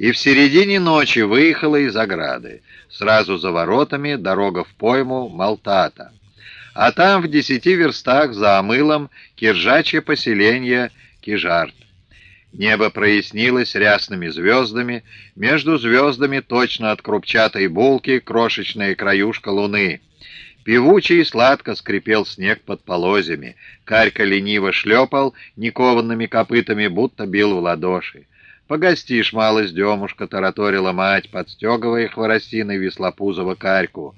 и в середине ночи выехала из ограды. Сразу за воротами дорога в пойму Малтата. А там в десяти верстах за Амылом киржачье поселение Кижарт. Небо прояснилось рясными звездами, между звездами точно от крупчатой булки крошечная краюшка луны. Певучий и сладко скрипел снег под полозьями. Карька лениво шлепал никованными копытами, будто бил в ладоши. «Погостишь, малость, демушка», — тараторила мать, подстегивая хворостиной веслопузова карьку.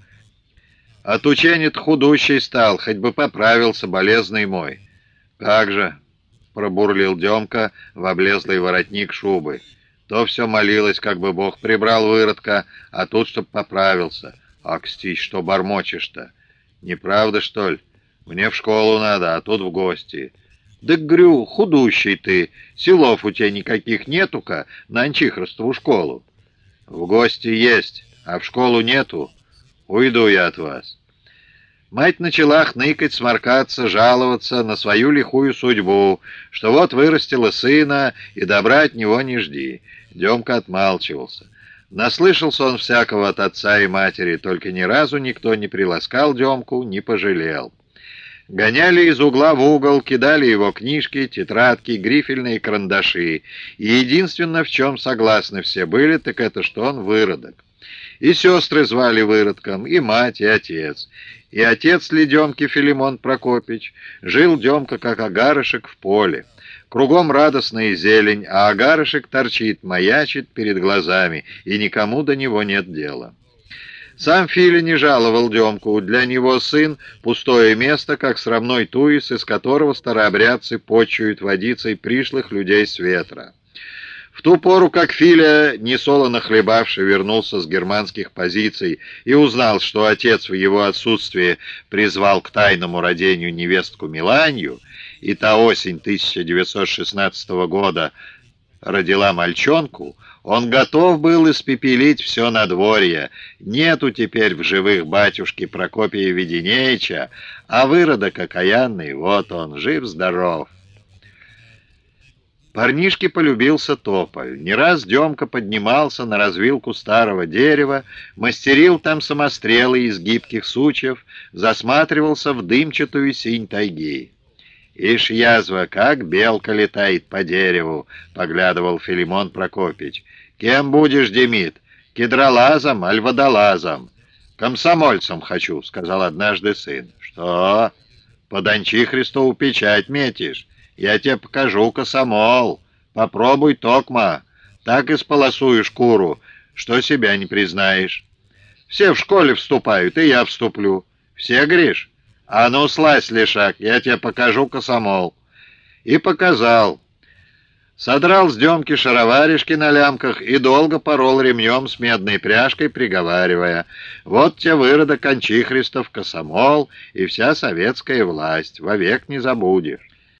«Отученит худущий стал, хоть бы поправился, болезный мой». «Как же!» — пробурлил Демка в облезлый воротник шубы. То все молилось, как бы Бог прибрал выродка, а тут чтоб поправился. Акстись, что бормочешь-то? Неправда, что ли? Мне в школу надо, а тут в гости. Да, грю, худущий ты, силов у тебя никаких нету-ка на Анчихростову школу. В гости есть, а в школу нету. Уйду я от вас. Мать начала хныкать, сморкаться, жаловаться на свою лихую судьбу, что вот вырастила сына, и добра от него не жди. Демка отмалчивался. Наслышался он всякого от отца и матери, только ни разу никто не приласкал Демку, не пожалел. Гоняли из угла в угол, кидали его книжки, тетрадки, грифельные карандаши. И единственное, в чем согласны все были, так это, что он выродок. И сестры звали выродком, и мать, и отец. И отец ли Демки Филимон Прокопич, жил Демка, как агарышек в поле. Кругом радостная зелень, а агарышек торчит, маячит перед глазами, и никому до него нет дела. Сам Филя не жаловал Демку, для него сын — пустое место, как срамной туис, из которого старообрядцы почуют водицей пришлых людей с ветра. В ту пору, как Филя, несолоно хлебавший, вернулся с германских позиций и узнал, что отец в его отсутствие призвал к тайному родению невестку Миланью, и та осень 1916 года родила мальчонку, он готов был испепелить все надворье. Нету теперь в живых батюшки Прокопия Веденеича, а выродок окаянный, вот он, жив-здоров. Парнишке полюбился тополь. Не раз Демка поднимался на развилку старого дерева, мастерил там самострелы из гибких сучьев, засматривался в дымчатую синь тайги. «Ишь, язва, как белка летает по дереву!» — поглядывал Филимон Прокопич. «Кем будешь, Демид? Кедролазом, аль водолазом?» «Комсомольцем хочу», — сказал однажды сын. «Что? Под Анчихристову печать метишь?» Я тебе покажу косомол. Попробуй, токма. Так и сполосую шкуру, что себя не признаешь. Все в школе вступают, и я вступлю. Все, Гриш? А ну, слазь, лишак, я тебе покажу косомол. И показал. Содрал с Демки шароваришки на лямках и долго порол ремнем с медной пряжкой, приговаривая, «Вот те выродок Анчихристов, косомол и вся советская власть, вовек не забудешь».